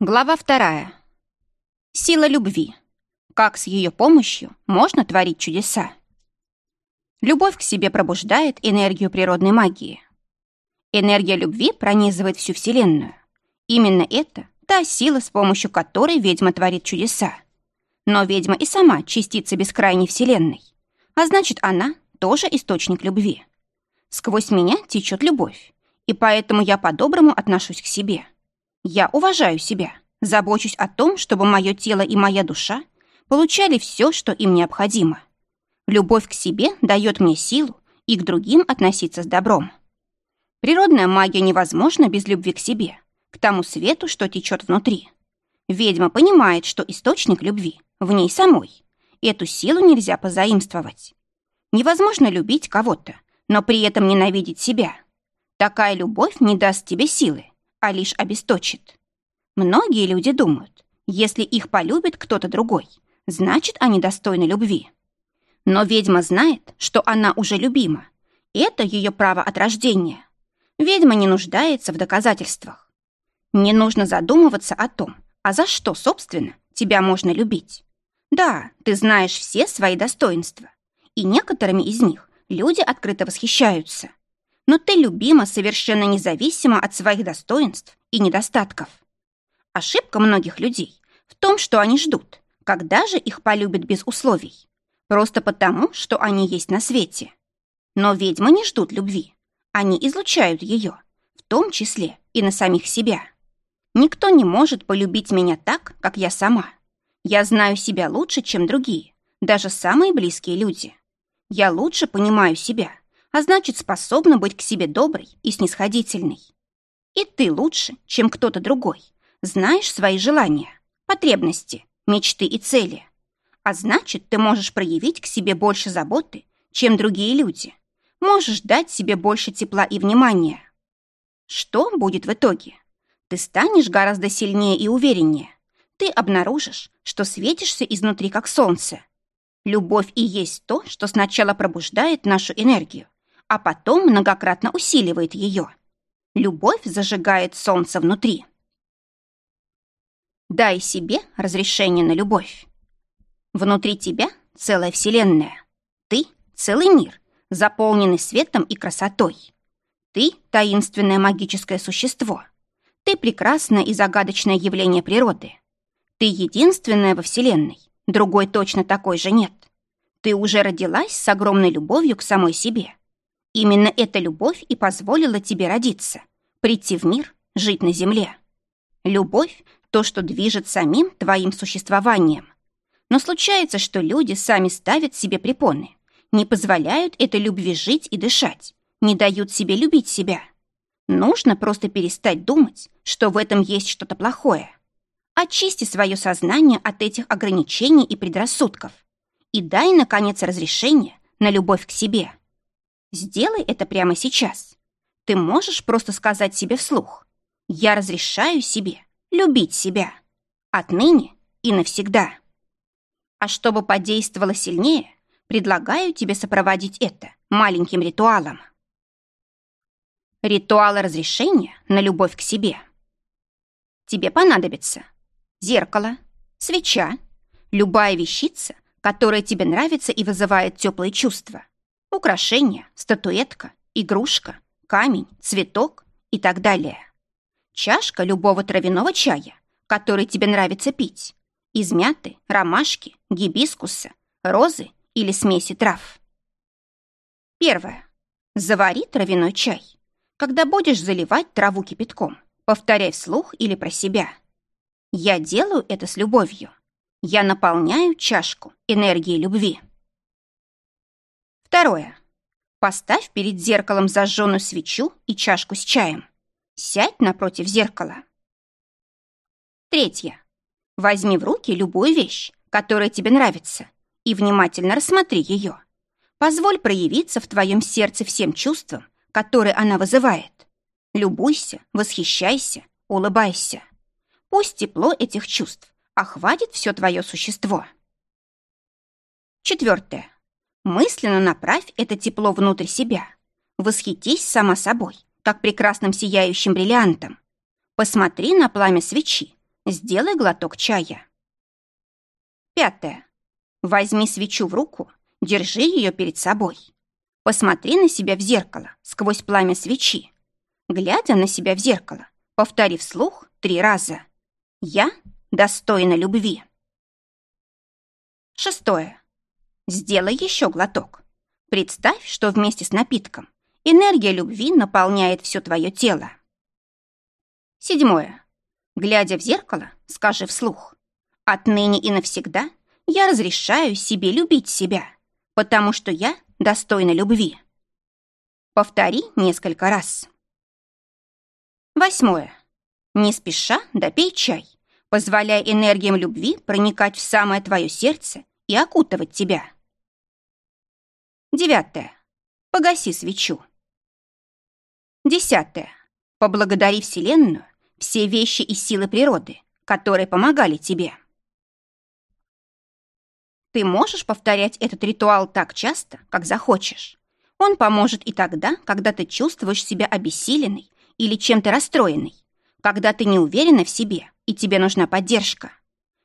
Глава вторая. Сила любви. Как с ее помощью можно творить чудеса. Любовь к себе пробуждает энергию природной магии. Энергия любви пронизывает всю Вселенную. Именно это та сила, с помощью которой ведьма творит чудеса. Но ведьма и сама частица бескрайней Вселенной. А значит, она тоже источник любви. Сквозь меня течет любовь, и поэтому я по-доброму отношусь к себе – я уважаю себя, забочусь о том, чтобы мое тело и моя душа получали все, что им необходимо. Любовь к себе дает мне силу и к другим относиться с добром. Природная магия невозможна без любви к себе, к тому свету, что течет внутри. Ведьма понимает, что источник любви в ней самой. Эту силу нельзя позаимствовать. Невозможно любить кого-то, но при этом ненавидеть себя. Такая любовь не даст тебе силы, а лишь обесточит. Многие люди думают, если их полюбит кто-то другой, значит, они достойны любви. Но ведьма знает, что она уже любима. Это ее право от рождения. Ведьма не нуждается в доказательствах. Не нужно задумываться о том, а за что, собственно, тебя можно любить. Да, ты знаешь все свои достоинства, и некоторыми из них люди открыто восхищаются но ты любима совершенно независимо от своих достоинств и недостатков. Ошибка многих людей в том, что они ждут, когда же их полюбят без условий, просто потому, что они есть на свете. Но ведьмы не ждут любви, они излучают ее, в том числе и на самих себя. Никто не может полюбить меня так, как я сама. Я знаю себя лучше, чем другие, даже самые близкие люди. Я лучше понимаю себя, а значит, способна быть к себе доброй и снисходительной. И ты лучше, чем кто-то другой, знаешь свои желания, потребности, мечты и цели. А значит, ты можешь проявить к себе больше заботы, чем другие люди. Можешь дать себе больше тепла и внимания. Что будет в итоге? Ты станешь гораздо сильнее и увереннее. Ты обнаружишь, что светишься изнутри, как солнце. Любовь и есть то, что сначала пробуждает нашу энергию, а потом многократно усиливает ее. Любовь зажигает солнце внутри. Дай себе разрешение на любовь. Внутри тебя целая вселенная. Ты — целый мир, заполненный светом и красотой. Ты — таинственное магическое существо. Ты — прекрасное и загадочное явление природы. Ты единственная во Вселенной, другой точно такой же нет. Ты уже родилась с огромной любовью к самой себе. Именно эта любовь и позволила тебе родиться, прийти в мир, жить на земле. Любовь — то, что движет самим твоим существованием. Но случается, что люди сами ставят себе препоны, не позволяют этой любви жить и дышать, не дают себе любить себя. Нужно просто перестать думать, что в этом есть что-то плохое. Очисти свое сознание от этих ограничений и предрассудков и дай, наконец, разрешение на любовь к себе. Сделай это прямо сейчас. Ты можешь просто сказать себе вслух. Я разрешаю себе любить себя. Отныне и навсегда. А чтобы подействовало сильнее, предлагаю тебе сопроводить это маленьким ритуалом. Ритуал разрешения на любовь к себе. Тебе понадобится зеркало, свеча, любая вещица, которая тебе нравится и вызывает теплые чувства – Украшение, статуэтка, игрушка, камень, цветок и так далее. Чашка любого травяного чая, который тебе нравится пить. Из мяты, ромашки, гибискуса, розы или смеси трав. Первое. Завари травяной чай. Когда будешь заливать траву кипятком, повторяй вслух или про себя. Я делаю это с любовью. Я наполняю чашку энергией любви. Второе. Поставь перед зеркалом зажженную свечу и чашку с чаем. Сядь напротив зеркала. Третье. Возьми в руки любую вещь, которая тебе нравится, и внимательно рассмотри ее. Позволь проявиться в твоем сердце всем чувствам, которые она вызывает. Любуйся, восхищайся, улыбайся. Пусть тепло этих чувств охватит все твое существо. Четвертое. Мысленно направь это тепло внутрь себя. Восхитись сама собой, как прекрасным сияющим бриллиантом. Посмотри на пламя свечи, Сделай глоток чая. Пятое. Возьми свечу в руку, держи ее перед собой. Посмотри на себя в зеркало сквозь пламя свечи. Глядя на себя в зеркало, повтори вслух три раза. «Я достойна любви». Шестое. Сделай еще глоток. Представь, что вместе с напитком энергия любви наполняет все твое тело. Седьмое. Глядя в зеркало, скажи вслух. Отныне и навсегда я разрешаю себе любить себя, потому что я достойна любви. Повтори несколько раз. Восьмое. Не спеша допей чай, позволяя энергиям любви проникать в самое твое сердце и окутывать тебя. Девятое. Погаси свечу. Десятое. Поблагодари Вселенную, все вещи и силы природы, которые помогали тебе. Ты можешь повторять этот ритуал так часто, как захочешь. Он поможет и тогда, когда ты чувствуешь себя обессиленной или чем-то расстроенной, когда ты не уверена в себе и тебе нужна поддержка.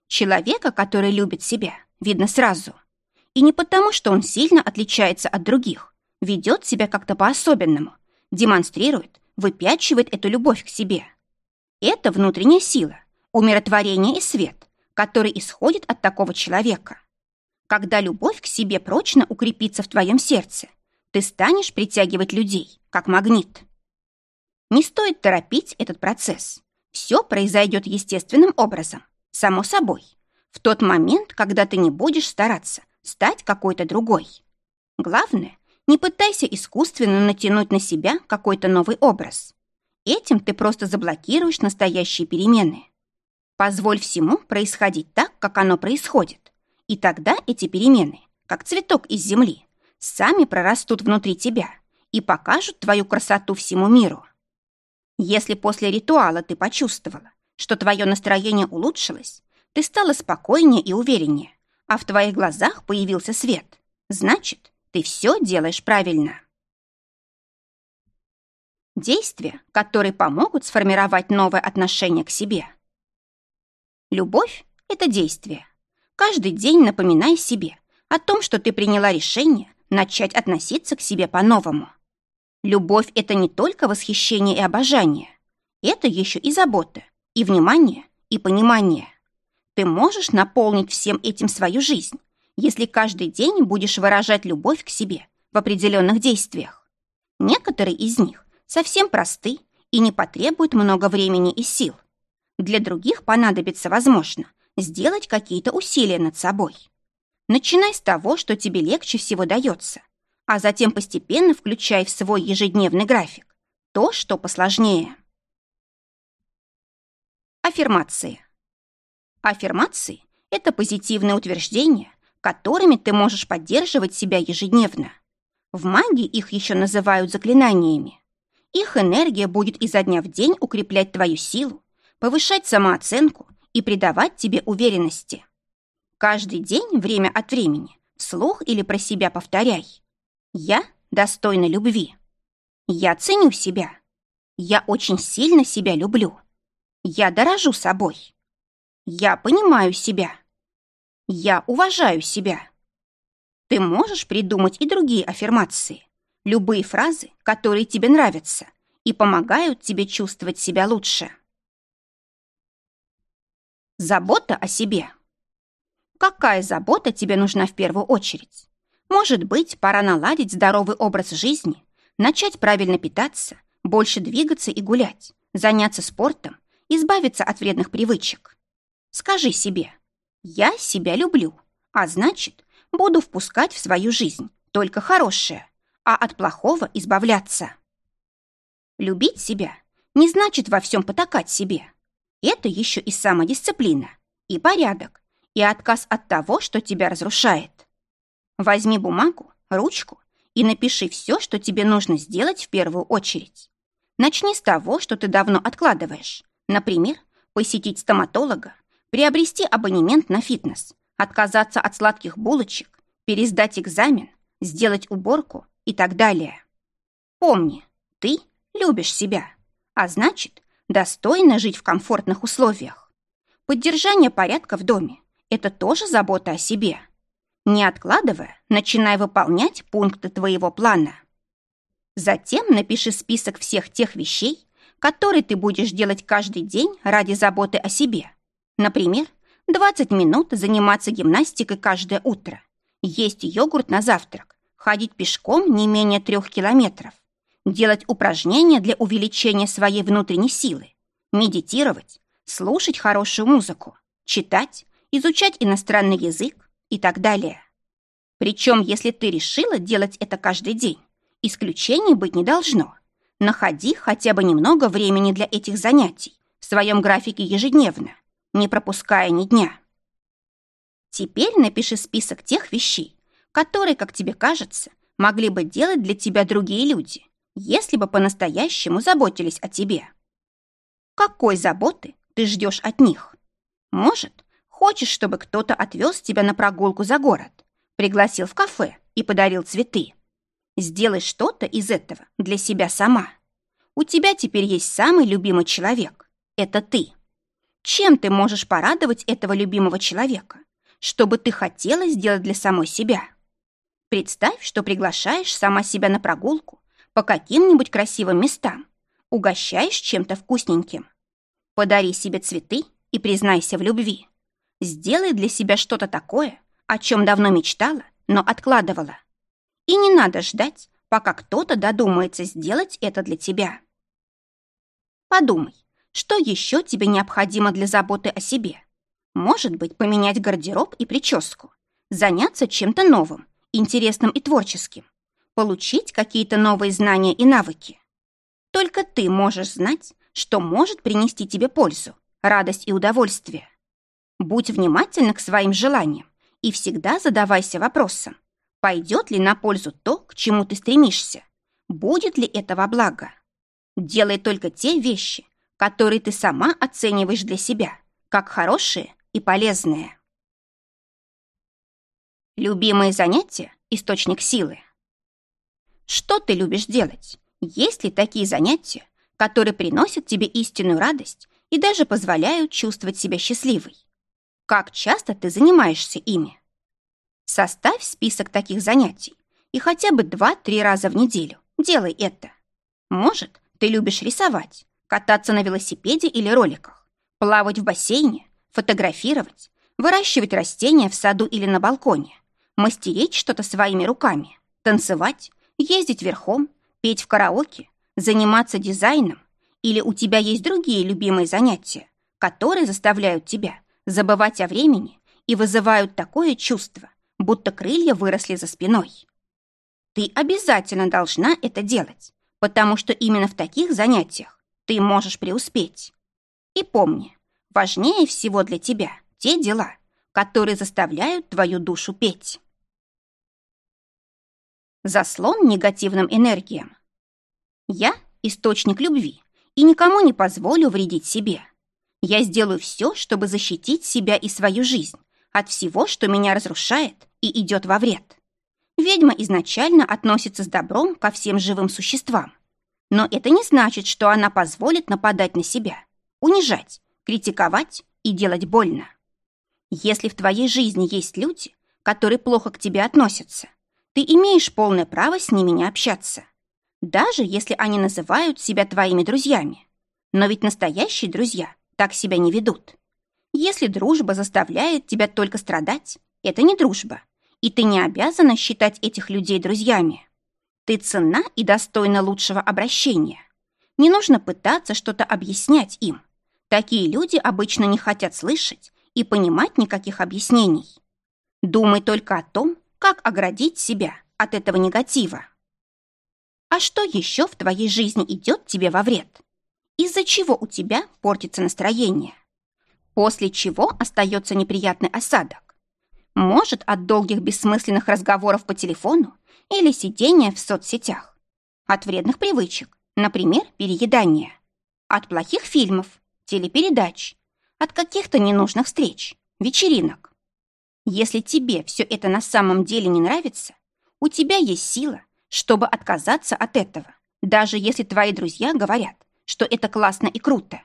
Человека, который любит себя, видно сразу. И не потому, что он сильно отличается от других, ведет себя как-то по-особенному, демонстрирует, выпячивает эту любовь к себе. Это внутренняя сила, умиротворение и свет, который исходит от такого человека. Когда любовь к себе прочно укрепится в твоем сердце, ты станешь притягивать людей, как магнит. Не стоит торопить этот процесс. Все произойдет естественным образом, само собой, в тот момент, когда ты не будешь стараться стать какой-то другой. Главное, не пытайся искусственно натянуть на себя какой-то новый образ. Этим ты просто заблокируешь настоящие перемены. Позволь всему происходить так, как оно происходит. И тогда эти перемены, как цветок из земли, сами прорастут внутри тебя и покажут твою красоту всему миру. Если после ритуала ты почувствовала, что твое настроение улучшилось, ты стала спокойнее и увереннее, а в твоих глазах появился свет. Значит, ты все делаешь правильно. Действия, которые помогут сформировать новое отношение к себе. Любовь — это действие. Каждый день напоминай себе о том, что ты приняла решение начать относиться к себе по-новому. Любовь — это не только восхищение и обожание. Это еще и забота, и внимание, и понимание. Ты можешь наполнить всем этим свою жизнь, если каждый день будешь выражать любовь к себе в определенных действиях. Некоторые из них совсем просты и не потребуют много времени и сил. Для других понадобится, возможно, сделать какие-то усилия над собой. Начинай с того, что тебе легче всего дается, а затем постепенно включай в свой ежедневный график то, что посложнее. Аффирмации. Аффирмации – это позитивные утверждения, которыми ты можешь поддерживать себя ежедневно. В магии их еще называют заклинаниями. Их энергия будет изо дня в день укреплять твою силу, повышать самооценку и придавать тебе уверенности. Каждый день, время от времени, вслух или про себя повторяй. Я достойна любви. Я ценю себя. Я очень сильно себя люблю. Я дорожу собой. Я понимаю себя. Я уважаю себя. Ты можешь придумать и другие аффирмации, любые фразы, которые тебе нравятся и помогают тебе чувствовать себя лучше. Забота о себе. Какая забота тебе нужна в первую очередь? Может быть, пора наладить здоровый образ жизни, начать правильно питаться, больше двигаться и гулять, заняться спортом, избавиться от вредных привычек. Скажи себе, я себя люблю, а значит, буду впускать в свою жизнь только хорошее, а от плохого избавляться. Любить себя не значит во всем потакать себе. Это еще и самодисциплина, и порядок, и отказ от того, что тебя разрушает. Возьми бумагу, ручку и напиши все, что тебе нужно сделать в первую очередь. Начни с того, что ты давно откладываешь. Например, посетить стоматолога приобрести абонемент на фитнес, отказаться от сладких булочек, пересдать экзамен, сделать уборку и так далее. Помни, ты любишь себя, а значит, достойно жить в комфортных условиях. Поддержание порядка в доме – это тоже забота о себе. Не откладывая, начинай выполнять пункты твоего плана. Затем напиши список всех тех вещей, которые ты будешь делать каждый день ради заботы о себе. Например, 20 минут заниматься гимнастикой каждое утро, есть йогурт на завтрак, ходить пешком не менее трех километров, делать упражнения для увеличения своей внутренней силы, медитировать, слушать хорошую музыку, читать, изучать иностранный язык и так далее. Причем, если ты решила делать это каждый день, исключений быть не должно. Находи хотя бы немного времени для этих занятий в своем графике ежедневно, не пропуская ни дня. Теперь напиши список тех вещей, которые, как тебе кажется, могли бы делать для тебя другие люди, если бы по-настоящему заботились о тебе. Какой заботы ты ждешь от них? Может, хочешь, чтобы кто-то отвез тебя на прогулку за город, пригласил в кафе и подарил цветы? Сделай что-то из этого для себя сама. У тебя теперь есть самый любимый человек. Это ты. Чем ты можешь порадовать этого любимого человека? Что бы ты хотела сделать для самой себя? Представь, что приглашаешь сама себя на прогулку по каким-нибудь красивым местам, угощаешь чем-то вкусненьким. Подари себе цветы и признайся в любви. Сделай для себя что-то такое, о чем давно мечтала, но откладывала. И не надо ждать, пока кто-то додумается сделать это для тебя. Подумай, что еще тебе необходимо для заботы о себе? Может быть, поменять гардероб и прическу, заняться чем-то новым, интересным и творческим, получить какие-то новые знания и навыки. Только ты можешь знать, что может принести тебе пользу, радость и удовольствие. Будь внимательна к своим желаниям и всегда задавайся вопросом, пойдет ли на пользу то, к чему ты стремишься, будет ли это во благо. Делай только те вещи, которые ты сама оцениваешь для себя, как хорошие и полезные. Любимые занятия – источник силы. Что ты любишь делать? Есть ли такие занятия, которые приносят тебе истинную радость и даже позволяют чувствовать себя счастливой. Как часто ты занимаешься ими? Составь список таких занятий и хотя бы 2-3 раза в неделю делай это. Может, ты любишь рисовать, кататься на велосипеде или роликах, плавать в бассейне, фотографировать, выращивать растения в саду или на балконе, мастерить что-то своими руками, танцевать, ездить верхом, петь в караоке, заниматься дизайном, или у тебя есть другие любимые занятия, которые заставляют тебя забывать о времени и вызывают такое чувство, будто крылья выросли за спиной. Ты обязательно должна это делать, потому что именно в таких занятиях ты можешь преуспеть. И помни, важнее всего для тебя те дела, которые заставляют твою душу петь. Заслон негативным энергиям. Я – источник любви и никому не позволю вредить себе. Я сделаю все, чтобы защитить себя и свою жизнь от всего, что меня разрушает и идет во вред. Ведьма изначально относится с добром ко всем живым существам. Но это не значит, что она позволит нападать на себя, унижать, критиковать и делать больно. Если в твоей жизни есть люди, которые плохо к тебе относятся, ты имеешь полное право с ними не общаться даже если они называют себя твоими друзьями. Но ведь настоящие друзья так себя не ведут. Если дружба заставляет тебя только страдать, это не дружба, и ты не обязана считать этих людей друзьями. Ты ценна и достойна лучшего обращения. Не нужно пытаться что-то объяснять им. Такие люди обычно не хотят слышать и понимать никаких объяснений. Думай только о том, как оградить себя от этого негатива. А что еще в твоей жизни идет тебе во вред? Из-за чего у тебя портится настроение? После чего остается неприятный осадок? Может, от долгих бессмысленных разговоров по телефону или сидения в соцсетях? От вредных привычек, например, переедания? От плохих фильмов, телепередач? От каких-то ненужных встреч, вечеринок? Если тебе все это на самом деле не нравится, у тебя есть сила – чтобы отказаться от этого, даже если твои друзья говорят, что это классно и круто.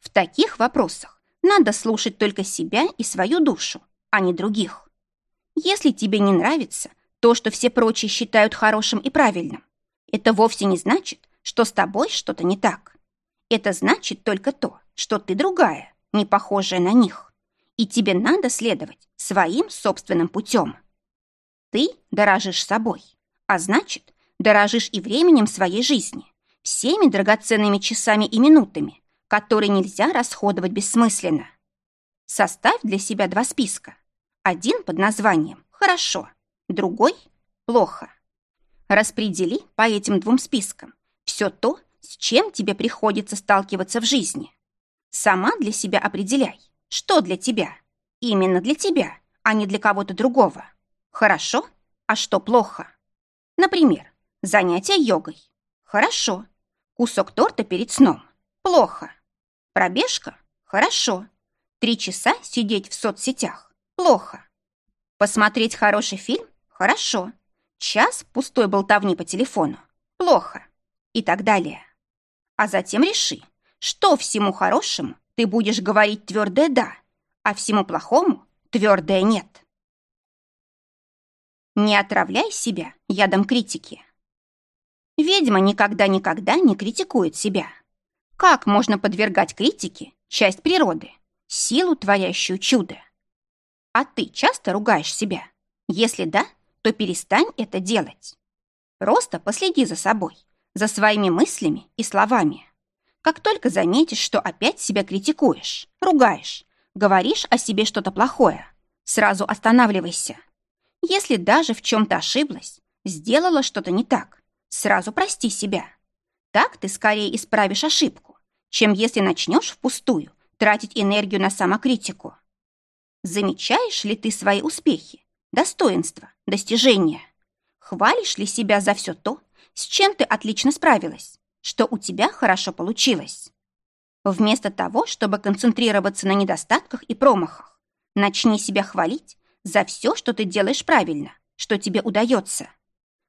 В таких вопросах Надо слушать только себя и свою душу, а не других. Если тебе не нравится то, что все прочие считают хорошим и правильным, это вовсе не значит, что с тобой что-то не так. Это значит только то, что ты другая, не похожая на них, и тебе надо следовать своим собственным путем. Ты дорожишь собой, а значит, дорожишь и временем своей жизни, всеми драгоценными часами и минутами, которые нельзя расходовать бессмысленно. Составь для себя два списка. Один под названием «Хорошо», другой «Плохо». Распредели по этим двум спискам все то, с чем тебе приходится сталкиваться в жизни. Сама для себя определяй, что для тебя. Именно для тебя, а не для кого-то другого. Хорошо, а что плохо? Например, занятие йогой. Хорошо. Кусок торта перед сном. Плохо. Пробежка? Хорошо. Три часа сидеть в соцсетях? Плохо. Посмотреть хороший фильм? Хорошо. Час пустой болтовни по телефону? Плохо. И так далее. А затем реши, что всему хорошему ты будешь говорить твердое «да», а всему плохому твердое «нет». Не отравляй себя ядом критики. Ведьма никогда-никогда не критикует себя. Как можно подвергать критике часть природы, силу, творящую чудо? А ты часто ругаешь себя? Если да, то перестань это делать. Просто последи за собой, за своими мыслями и словами. Как только заметишь, что опять себя критикуешь, ругаешь, говоришь о себе что-то плохое, сразу останавливайся. Если даже в чем-то ошиблась, сделала что-то не так, сразу прости себя. Так ты скорее исправишь ошибку, чем если начнешь впустую тратить энергию на самокритику. Замечаешь ли ты свои успехи, достоинства, достижения? Хвалишь ли себя за все то, с чем ты отлично справилась, что у тебя хорошо получилось? Вместо того, чтобы концентрироваться на недостатках и промахах, начни себя хвалить за все, что ты делаешь правильно, что тебе удается.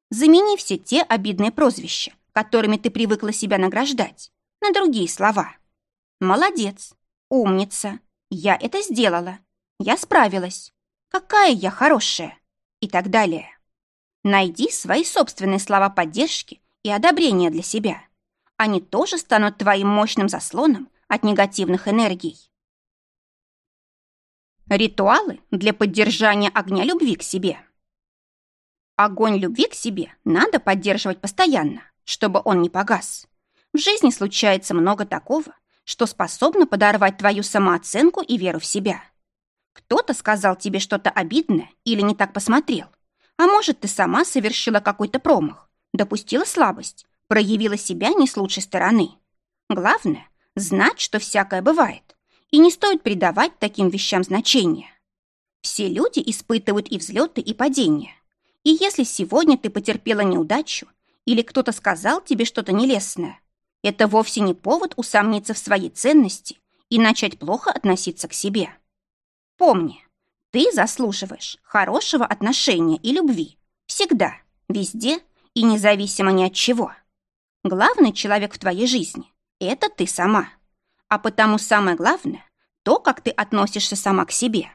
Замени все те обидные прозвища, которыми ты привыкла себя награждать, на другие слова. Молодец, умница, я это сделала, я справилась, какая я хорошая и так далее. Найди свои собственные слова поддержки и одобрения для себя. Они тоже станут твоим мощным заслоном от негативных энергий. Ритуалы для поддержания огня любви к себе. Огонь любви к себе надо поддерживать постоянно, чтобы он не погас. В жизни случается много такого, что способно подорвать твою самооценку и веру в себя. Кто-то сказал тебе что-то обидное или не так посмотрел. А может, ты сама совершила какой-то промах, допустила слабость, проявила себя не с лучшей стороны. Главное – знать, что всякое бывает, и не стоит придавать таким вещам значения. Все люди испытывают и взлеты, и падения. И если сегодня ты потерпела неудачу, или кто-то сказал тебе что-то нелестное, это вовсе не повод усомниться в своей ценности и начать плохо относиться к себе. Помни, ты заслуживаешь хорошего отношения и любви всегда, везде и независимо ни от чего. Главный человек в твоей жизни – это ты сама. А потому самое главное – то, как ты относишься сама к себе.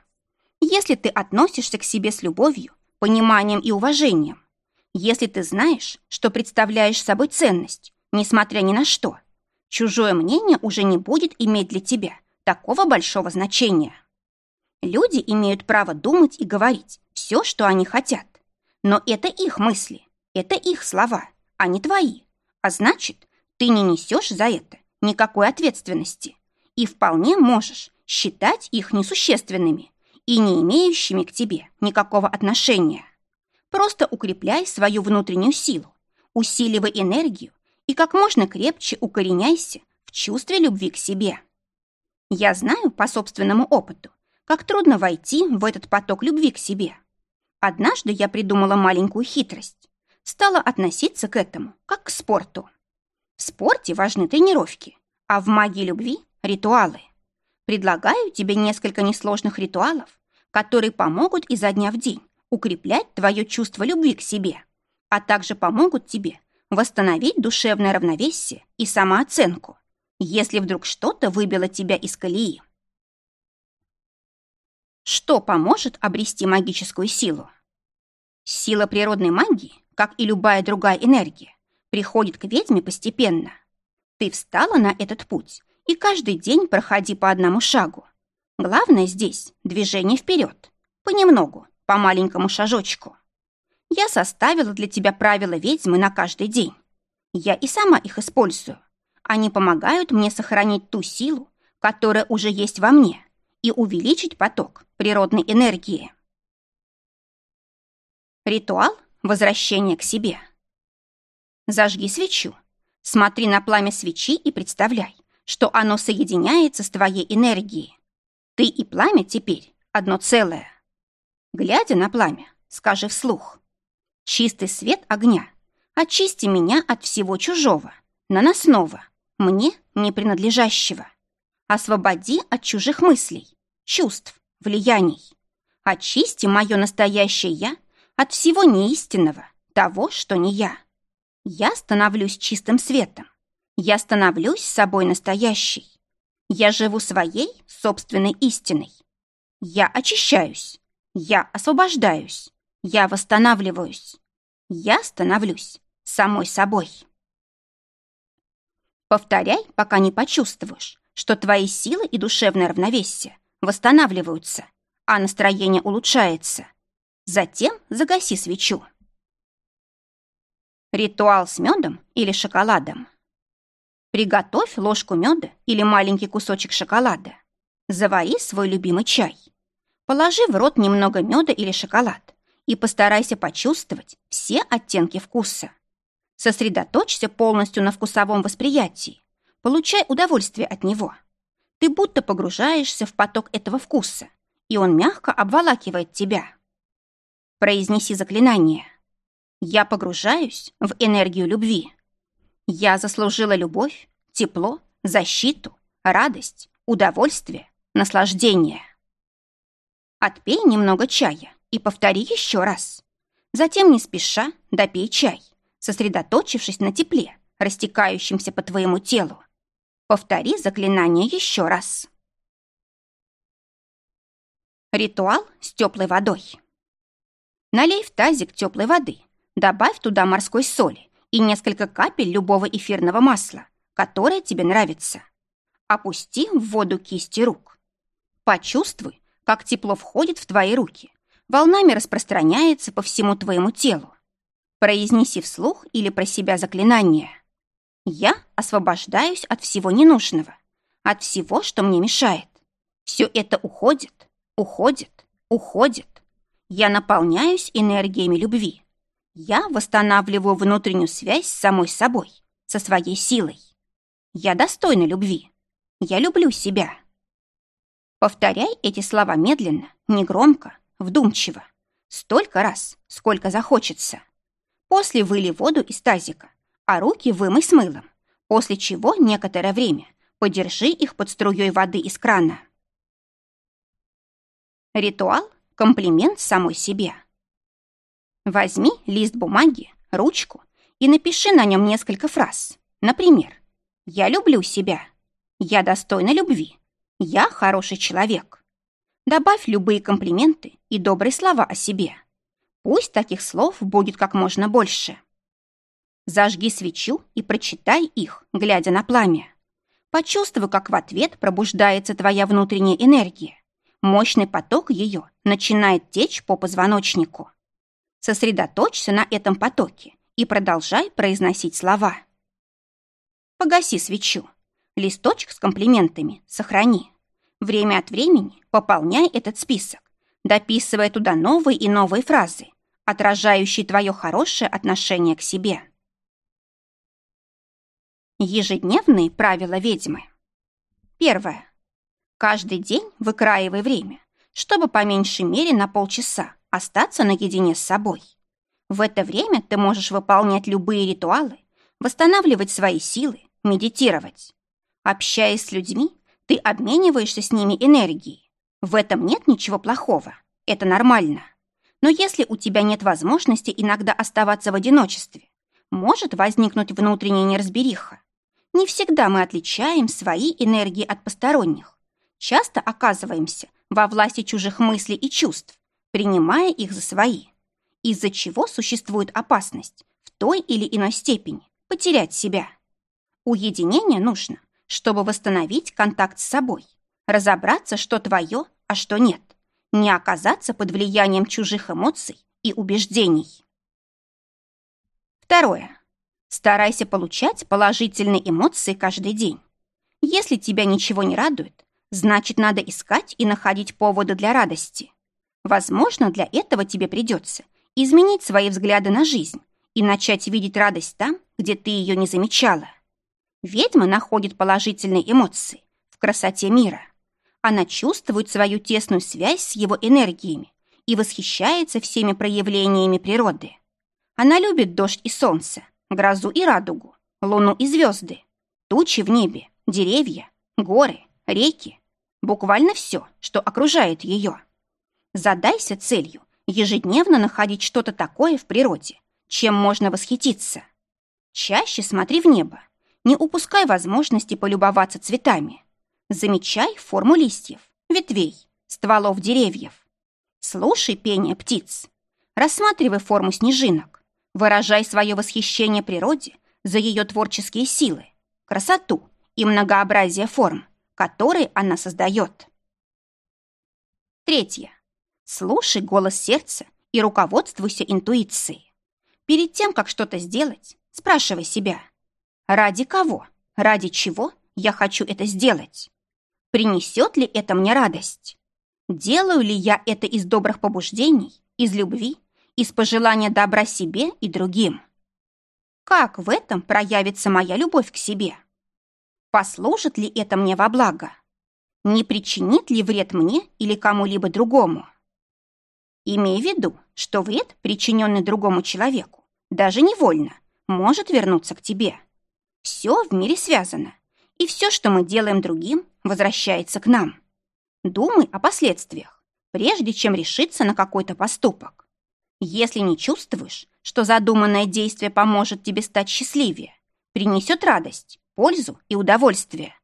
Если ты относишься к себе с любовью, пониманием и уважением, если ты знаешь, что представляешь собой ценность, несмотря ни на что, чужое мнение уже не будет иметь для тебя такого большого значения. Люди имеют право думать и говорить все, что они хотят. Но это их мысли, это их слова, а не твои. А значит, ты не несешь за это никакой ответственности и вполне можешь считать их несущественными и не имеющими к тебе никакого отношения. Просто укрепляй свою внутреннюю силу, усиливай энергию и как можно крепче укореняйся в чувстве любви к себе. Я знаю по собственному опыту, как трудно войти в этот поток любви к себе. Однажды я придумала маленькую хитрость. Стала относиться к этому как к спорту. В спорте важны тренировки, а в магии любви – ритуалы. Предлагаю тебе несколько несложных ритуалов, которые помогут изо дня в день укреплять твое чувство любви к себе, а также помогут тебе восстановить душевное равновесие и самооценку, если вдруг что-то выбило тебя из колеи. Что поможет обрести магическую силу? Сила природной магии, как и любая другая энергия, приходит к ведьме постепенно. Ты встала на этот путь и каждый день проходи по одному шагу. Главное здесь – движение вперед. Понемногу, по маленькому шажочку. Я составила для тебя правила ведьмы на каждый день. Я и сама их использую. Они помогают мне сохранить ту силу, которая уже есть во мне, и увеличить поток природной энергии. Ритуал возвращения к себе. Зажги свечу. Смотри на пламя свечи и представляй, что оно соединяется с твоей энергией. Ты и пламя теперь одно целое. Глядя на пламя, скажи вслух. Чистый свет огня, очисти меня от всего чужого, наносного, мне не принадлежащего. Освободи от чужих мыслей, чувств, влияний. Очисти мое настоящее «я» от всего неистинного, того, что не я. Я становлюсь чистым светом. Я становлюсь собой настоящей. Я живу своей собственной истиной. Я очищаюсь. Я освобождаюсь. Я восстанавливаюсь. Я становлюсь самой собой. Повторяй, пока не почувствуешь, что твои силы и душевное равновесие восстанавливаются, а настроение улучшается. Затем загаси свечу. Ритуал с медом или шоколадом. Приготовь ложку меда или маленький кусочек шоколада. Завари свой любимый чай. Положи в рот немного меда или шоколад и постарайся почувствовать все оттенки вкуса. Сосредоточься полностью на вкусовом восприятии. Получай удовольствие от него. Ты будто погружаешься в поток этого вкуса, и он мягко обволакивает тебя. Произнеси заклинание. Я погружаюсь в энергию любви. Я заслужила любовь, тепло, защиту, радость, удовольствие, наслаждение. Отпей немного чая и повтори еще раз. Затем не спеша допей чай, сосредоточившись на тепле, растекающемся по твоему телу. Повтори заклинание еще раз. Ритуал с теплой водой. Налей в тазик теплой воды, добавь туда морской соли и несколько капель любого эфирного масла, которое тебе нравится. Опусти в воду кисти рук. Почувствуй, как тепло входит в твои руки, волнами распространяется по всему твоему телу. Произнеси вслух или про себя заклинание. Я освобождаюсь от всего ненужного, от всего, что мне мешает. Все это уходит, уходит, уходит. Я наполняюсь энергиями любви. Я восстанавливаю внутреннюю связь с самой собой, со своей силой. Я достойна любви. Я люблю себя. Повторяй эти слова медленно, негромко, вдумчиво. Столько раз, сколько захочется. После выли воду из тазика, а руки вымой с мылом, после чего некоторое время подержи их под струей воды из крана. Ритуал Комплимент самой себе. Возьми лист бумаги, ручку и напиши на нем несколько фраз. Например, «Я люблю себя», «Я достойна любви», «Я хороший человек». Добавь любые комплименты и добрые слова о себе. Пусть таких слов будет как можно больше. Зажги свечу и прочитай их, глядя на пламя. Почувствуй, как в ответ пробуждается твоя внутренняя энергия. Мощный поток ее начинает течь по позвоночнику. Сосредоточься на этом потоке и продолжай произносить слова. Погаси свечу. Листочек с комплиментами сохрани. Время от времени пополняй этот список, дописывая туда новые и новые фразы, отражающие твое хорошее отношение к себе. Ежедневные правила ведьмы. Первое. Каждый день выкраивай время, чтобы по меньшей мере на полчаса остаться наедине с собой. В это время ты можешь выполнять любые ритуалы, восстанавливать свои силы, медитировать. Общаясь с людьми, ты обмениваешься с ними энергией. В этом нет ничего плохого, это нормально. Но если у тебя нет возможности иногда оставаться в одиночестве, может возникнуть внутренняя неразбериха. Не всегда мы отличаем свои энергии от посторонних часто оказываемся во власти чужих мыслей и чувств, принимая их за свои, из-за чего существует опасность в той или иной степени потерять себя. Уединение нужно, чтобы восстановить контакт с собой, разобраться, что твое, а что нет, не оказаться под влиянием чужих эмоций и убеждений. Второе. Старайся получать положительные эмоции каждый день. Если тебя ничего не радует, значит, надо искать и находить поводы для радости. Возможно, для этого тебе придется изменить свои взгляды на жизнь и начать видеть радость там, где ты ее не замечала. Ведьма находит положительные эмоции в красоте мира. Она чувствует свою тесную связь с его энергиями и восхищается всеми проявлениями природы. Она любит дождь и солнце, грозу и радугу, луну и звезды, тучи в небе, деревья, горы, реки, буквально все, что окружает ее. Задайся целью ежедневно находить что-то такое в природе, чем можно восхититься. Чаще смотри в небо, не упускай возможности полюбоваться цветами. Замечай форму листьев, ветвей, стволов деревьев. Слушай пение птиц. Рассматривай форму снежинок. Выражай свое восхищение природе за ее творческие силы, красоту и многообразие форм, которые она создает. Третье. Слушай голос сердца и руководствуйся интуицией. Перед тем, как что-то сделать, спрашивай себя, ради кого, ради чего я хочу это сделать? Принесет ли это мне радость? Делаю ли я это из добрых побуждений, из любви из пожелания добра себе и другим. Как в этом проявится моя любовь к себе? Послужит ли это мне во благо? Не причинит ли вред мне или кому-либо другому? Имей в виду, что вред, причиненный другому человеку, даже невольно, может вернуться к тебе. Все в мире связано, и все, что мы делаем другим, возвращается к нам. Думай о последствиях, прежде чем решиться на какой-то поступок. Если не чувствуешь, что задуманное действие поможет тебе стать счастливее, принесет радость, пользу и удовольствие,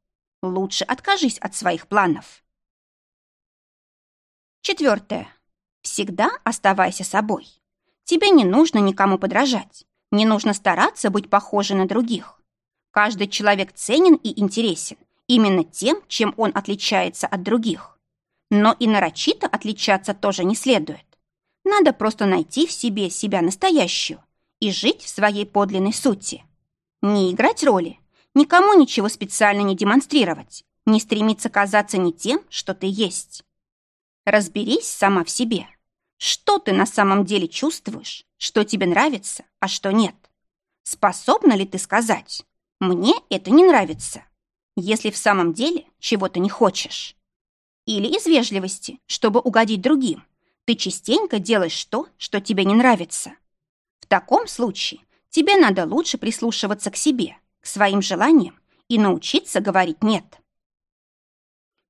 лучше откажись от своих планов. Четвертое. Всегда оставайся собой. Тебе не нужно никому подражать, не нужно стараться быть похожим на других. Каждый человек ценен и интересен именно тем, чем он отличается от других. Но и нарочито отличаться тоже не следует. Надо просто найти в себе себя настоящую и жить в своей подлинной сути. Не играть роли, никому ничего специально не демонстрировать, не стремиться казаться не тем, что ты есть. Разберись сама в себе. Что ты на самом деле чувствуешь, что тебе нравится, а что нет? Способна ли ты сказать «мне это не нравится», если в самом деле чего-то не хочешь? Или из вежливости, чтобы угодить другим, ты частенько делаешь то, что тебе не нравится. В таком случае тебе надо лучше прислушиваться к себе, к своим желаниям и научиться говорить «нет».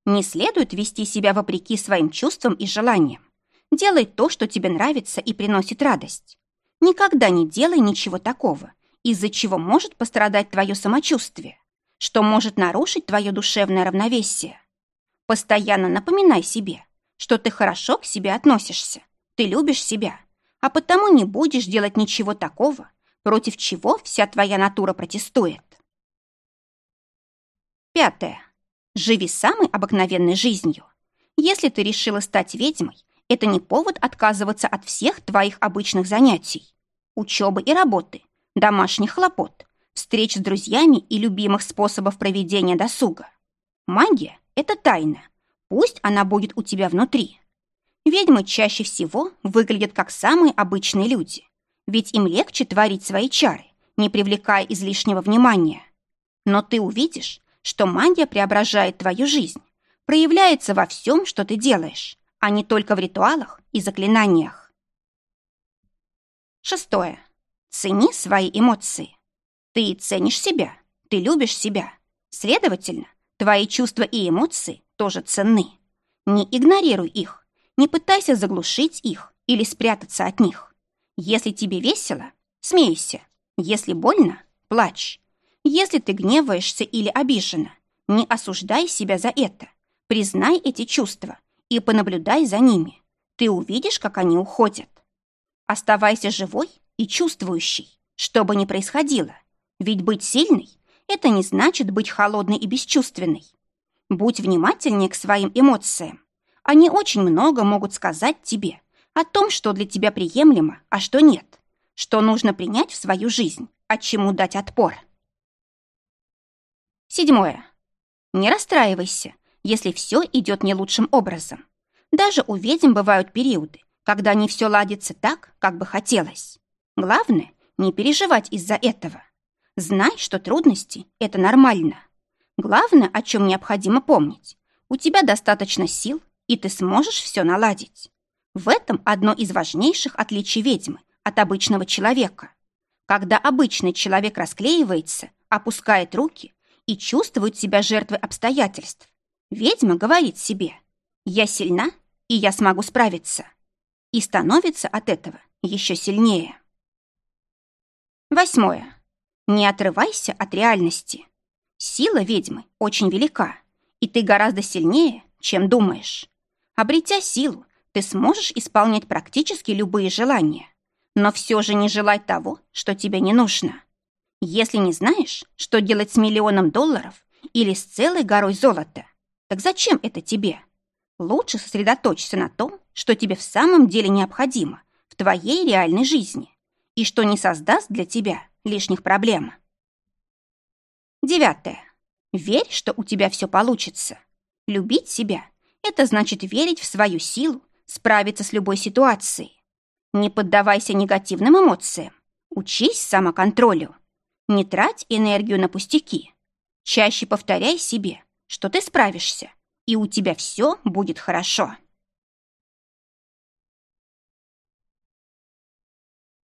Не следует вести себя вопреки своим чувствам и желаниям. Делай то, что тебе нравится и приносит радость. Никогда не делай ничего такого, из-за чего может пострадать твое самочувствие, что может нарушить твое душевное равновесие. Постоянно напоминай себе, что ты хорошо к себе относишься, ты любишь себя, а потому не будешь делать ничего такого, против чего вся твоя натура протестует. Пятое. Живи самой обыкновенной жизнью. Если ты решила стать ведьмой, это не повод отказываться от всех твоих обычных занятий. Учебы и работы, домашних хлопот, встреч с друзьями и любимых способов проведения досуга. Магия — это тайна, Пусть она будет у тебя внутри. Ведьмы чаще всего выглядят как самые обычные люди, ведь им легче творить свои чары, не привлекая излишнего внимания. Но ты увидишь, что магия преображает твою жизнь, проявляется во всем, что ты делаешь, а не только в ритуалах и заклинаниях. Шестое. Цени свои эмоции. Ты ценишь себя, ты любишь себя. Следовательно, твои чувства и эмоции тоже ценны. Не игнорируй их, не пытайся заглушить их или спрятаться от них. Если тебе весело, смейся. Если больно, плачь. Если ты гневаешься или обижена, не осуждай себя за это. Признай эти чувства и понаблюдай за ними. Ты увидишь, как они уходят. Оставайся живой и чувствующей, что бы ни происходило. Ведь быть сильной – это не значит быть холодной и бесчувственной. Будь внимательнее к своим эмоциям. Они очень много могут сказать тебе о том, что для тебя приемлемо, а что нет, что нужно принять в свою жизнь, а чему дать отпор. Седьмое. Не расстраивайся, если все идет не лучшим образом. Даже у ведьм бывают периоды, когда не все ладится так, как бы хотелось. Главное, не переживать из-за этого. Знай, что трудности – это нормально. Главное, о чем необходимо помнить, у тебя достаточно сил, и ты сможешь все наладить. В этом одно из важнейших отличий ведьмы от обычного человека. Когда обычный человек расклеивается, опускает руки и чувствует себя жертвой обстоятельств, ведьма говорит себе «Я сильна, и я смогу справиться» и становится от этого еще сильнее. Восьмое. Не отрывайся от реальности. Сила ведьмы очень велика, и ты гораздо сильнее, чем думаешь. Обретя силу, ты сможешь исполнять практически любые желания, но все же не желай того, что тебе не нужно. Если не знаешь, что делать с миллионом долларов или с целой горой золота, так зачем это тебе? Лучше сосредоточься на том, что тебе в самом деле необходимо в твоей реальной жизни и что не создаст для тебя лишних проблем. Девятое. Верь, что у тебя все получится. Любить себя – это значит верить в свою силу, справиться с любой ситуацией. Не поддавайся негативным эмоциям. Учись самоконтролю. Не трать энергию на пустяки. Чаще повторяй себе, что ты справишься, и у тебя все будет хорошо.